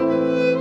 Música